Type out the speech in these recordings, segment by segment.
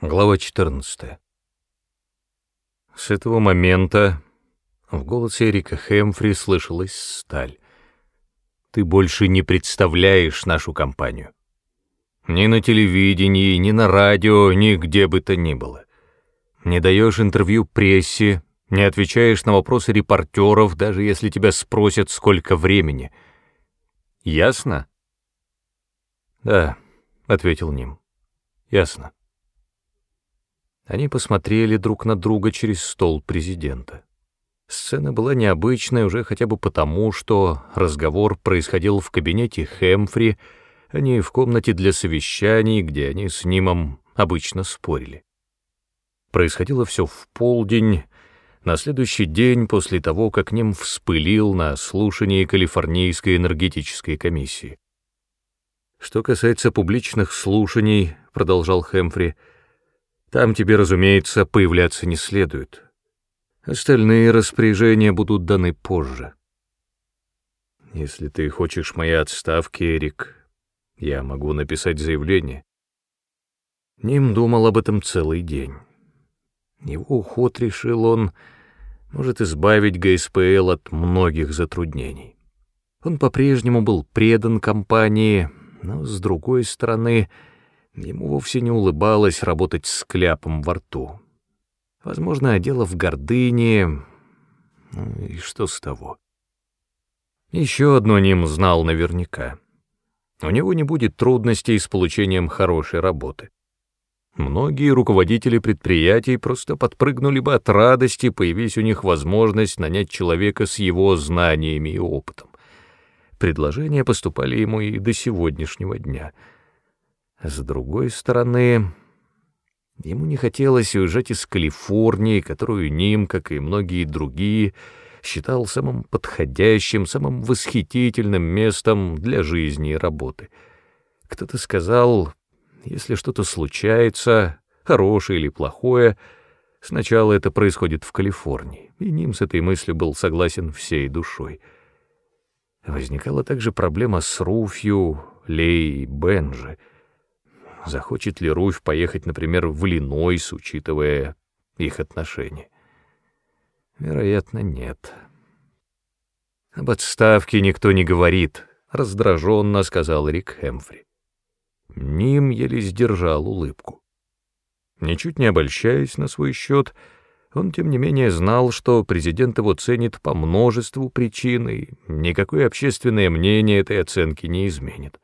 Глава 14. С этого момента в голосе Эрика Хэмфри слышалась сталь. «Ты больше не представляешь нашу компанию. Ни на телевидении, ни на радио, ни где бы то ни было. Не даешь интервью прессе, не отвечаешь на вопросы репортеров, даже если тебя спросят, сколько времени. Ясно?» «Да», — ответил Ним. «Ясно». Они посмотрели друг на друга через стол президента. Сцена была необычной уже хотя бы потому, что разговор происходил в кабинете Хэмфри, а не в комнате для совещаний, где они с Нимом обычно спорили. Происходило все в полдень, на следующий день после того, как Ним вспылил на слушании Калифорнийской энергетической комиссии. «Что касается публичных слушаний», — продолжал Хэмфри, — там тебе, разумеется, появляться не следует. Остальные распоряжения будут даны позже. Если ты хочешь моей отставки, Эрик, я могу написать заявление. Ним думал об этом целый день. Его уход, решил он, может избавить ГСПЛ от многих затруднений. Он по-прежнему был предан компании, но, с другой стороны, Ему вовсе не улыбалось работать с кляпом во рту. Возможно, дело в гордыне. Ну и что с того? Еще одно Ним знал наверняка. У него не будет трудностей с получением хорошей работы. Многие руководители предприятий просто подпрыгнули бы от радости, появись у них возможность нанять человека с его знаниями и опытом. Предложения поступали ему и до сегодняшнего дня — с другой стороны, ему не хотелось уезжать из Калифорнии, которую Ним, как и многие другие, считал самым подходящим, самым восхитительным местом для жизни и работы. Кто-то сказал, если что-то случается, хорошее или плохое, сначала это происходит в Калифорнии, и Ним с этой мыслью был согласен всей душой. Возникала также проблема с Руфью, Лей и Бенжи — захочет ли Руфь поехать, например, в Иллинойс, учитывая их отношения. Вероятно, нет. Об отставке никто не говорит, раздраженно сказал Рик Хэмфри. Ним еле сдержал улыбку. Ничуть не обольщаясь на свой счет, он, тем не менее, знал, что президент его ценит по множеству причин, и никакое общественное мнение этой оценки не изменит.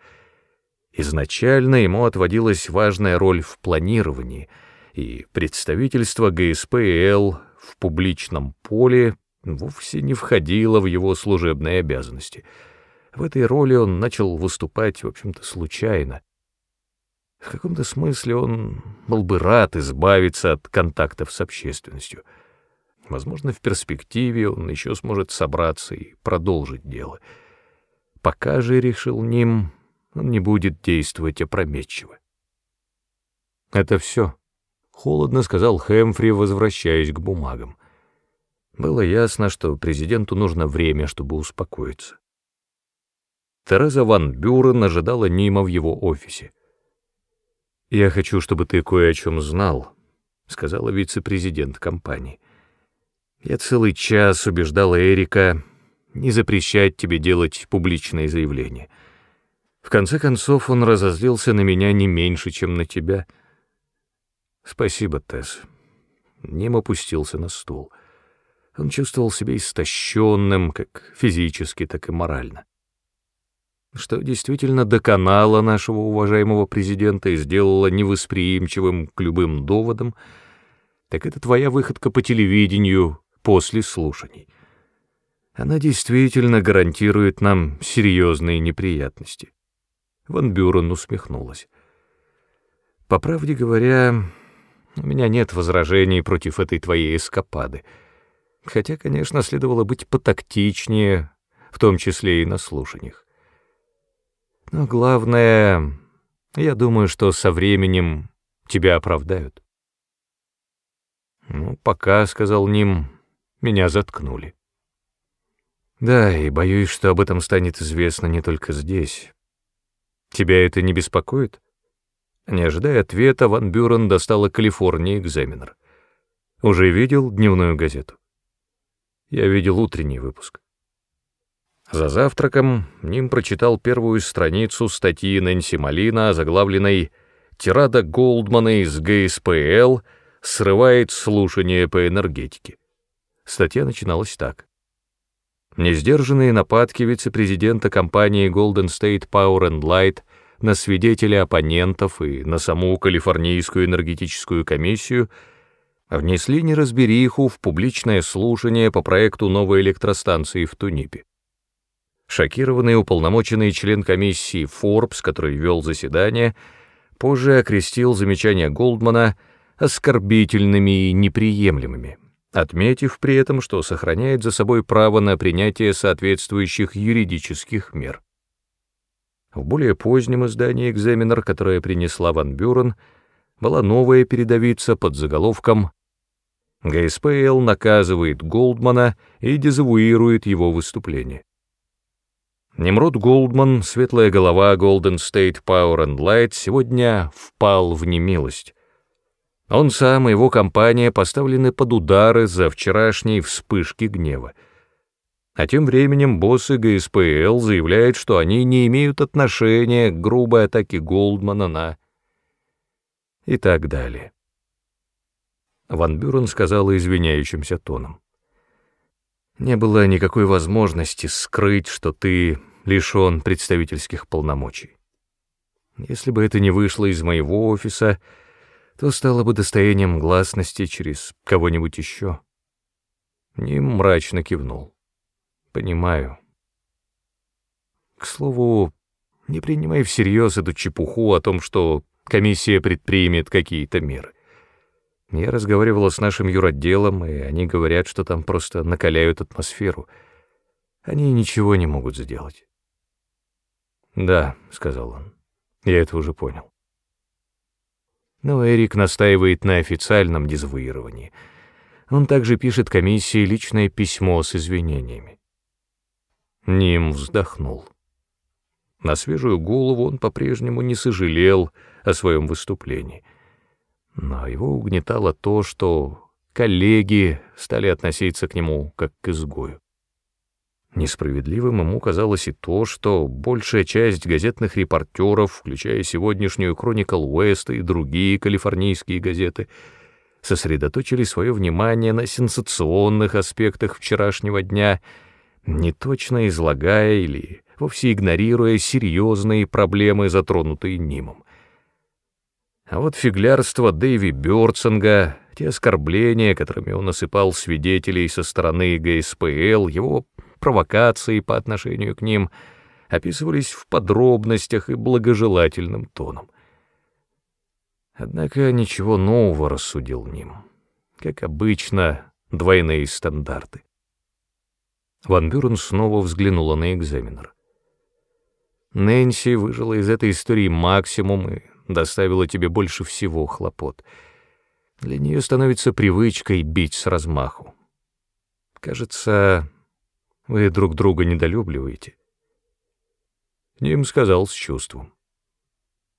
Изначально ему отводилась важная роль в планировании, и представительство ГСПЛ в публичном поле вовсе не входило в его служебные обязанности. В этой роли он начал выступать, в общем-то, случайно. В каком-то смысле он был бы рад избавиться от контактов с общественностью. Возможно, в перспективе он еще сможет собраться и продолжить дело. Пока же, решил Ним, он не будет действовать опрометчиво. «Это все», — холодно сказал Хэмфри, возвращаясь к бумагам. Было ясно, что президенту нужно время, чтобы успокоиться. Тереза Ван Бюрен ожидала Нима в его офисе. «Я хочу, чтобы ты кое о чем знал», — сказала вице-президент компании. «Я целый час убеждала Эрика не запрещать тебе делать публичные заявления». В конце концов, он разозлился на меня не меньше, чем на тебя. Спасибо, Тесс. Ним опустился на стул. Он чувствовал себя истощенным, как физически, так и морально. Что действительно доконало нашего уважаемого президента и сделало невосприимчивым к любым доводам, так это твоя выходка по телевидению после слушаний. Она действительно гарантирует нам серьезные неприятности. Ван Бюрен усмехнулась. «По правде говоря, у меня нет возражений против этой твоей эскапады. Хотя, конечно, следовало быть потактичнее, в том числе и на слушаниях. Но главное, я думаю, что со временем тебя оправдают». «Ну, пока», — сказал Ним, — «меня заткнули». «Да, и боюсь, что об этом станет известно не только здесь». Тебя это не беспокоит? Не ожидая ответа, Ван Бюрен достала Калифорния экзаменер. Уже видел дневную газету? Я видел утренний выпуск. За завтраком Ним прочитал первую страницу статьи Нэнси Малина, заглавленной «Тирада Голдмана из ГСПЛ срывает слушание по энергетике». Статья начиналась так. Несдержанные нападки вице-президента компании Golden State Power and Light на свидетелей оппонентов и на саму Калифорнийскую энергетическую комиссию внесли неразбериху в публичное слушание по проекту новой электростанции в Тунипе. Шокированный уполномоченный член комиссии Форбс, который вел заседание, позже окрестил замечания Голдмана оскорбительными и неприемлемыми отметив при этом, что сохраняет за собой право на принятие соответствующих юридических мер. В более позднем издании «Экзаменер», которое принесла Ван Бюрен, была новая передовица под заголовком «ГСПЛ наказывает Голдмана и дезавуирует его выступление». Немрод Голдман, светлая голова Golden State Power and Light, сегодня впал в немилость. Он сам и его компания поставлены под удары за вчерашние вспышки гнева. А тем временем боссы ГСПЛ заявляют, что они не имеют отношения к грубой атаке Голдмана на... и так далее. Ван Бюрен сказала извиняющимся тоном. «Не было никакой возможности скрыть, что ты лишён представительских полномочий. Если бы это не вышло из моего офиса, то стало бы достоянием гласности через кого-нибудь еще. Ним мрачно кивнул. Понимаю. К слову, не принимай всерьез эту чепуху о том, что комиссия предпримет какие-то меры. Я разговаривала с нашим юротделом, и они говорят, что там просто накаляют атмосферу. Они ничего не могут сделать. «Да», — сказал он, — «я это уже понял». Но Эрик настаивает на официальном дезавуировании. Он также пишет комиссии личное письмо с извинениями. Ним вздохнул. На свежую голову он по-прежнему не сожалел о своем выступлении. Но его угнетало то, что коллеги стали относиться к нему как к изгою. Несправедливым ему казалось и то, что большая часть газетных репортеров, включая сегодняшнюю «Кроникл Уэста» и другие калифорнийские газеты, сосредоточили свое внимание на сенсационных аспектах вчерашнего дня, не точно излагая или вовсе игнорируя серьезные проблемы, затронутые Нимом. А вот фиглярство Дэви Бёрцинга, те оскорбления, которыми он осыпал свидетелей со стороны ГСПЛ, его провокации по отношению к ним описывались в подробностях и благожелательным тоном. Однако ничего нового рассудил ним. Как обычно, двойные стандарты. Ван Бюрен снова взглянула на экзаменер. Нэнси выжила из этой истории максимум и доставила тебе больше всего хлопот. Для нее становится привычкой бить с размаху. Кажется, вы друг друга недолюбливаете. Ним сказал с чувством.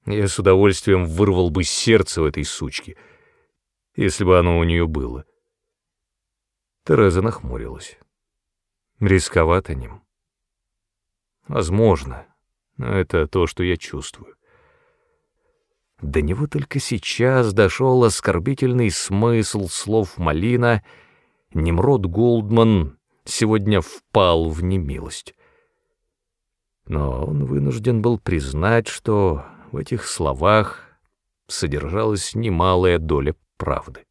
Я с удовольствием вырвал бы сердце у этой сучки, если бы оно у нее было. Тереза нахмурилась. Рисковато ним. Возможно, но это то, что я чувствую. До него только сейчас дошел оскорбительный смысл слов Малина. Немрод Голдман сегодня впал в немилость. Но он вынужден был признать, что в этих словах содержалась немалая доля правды.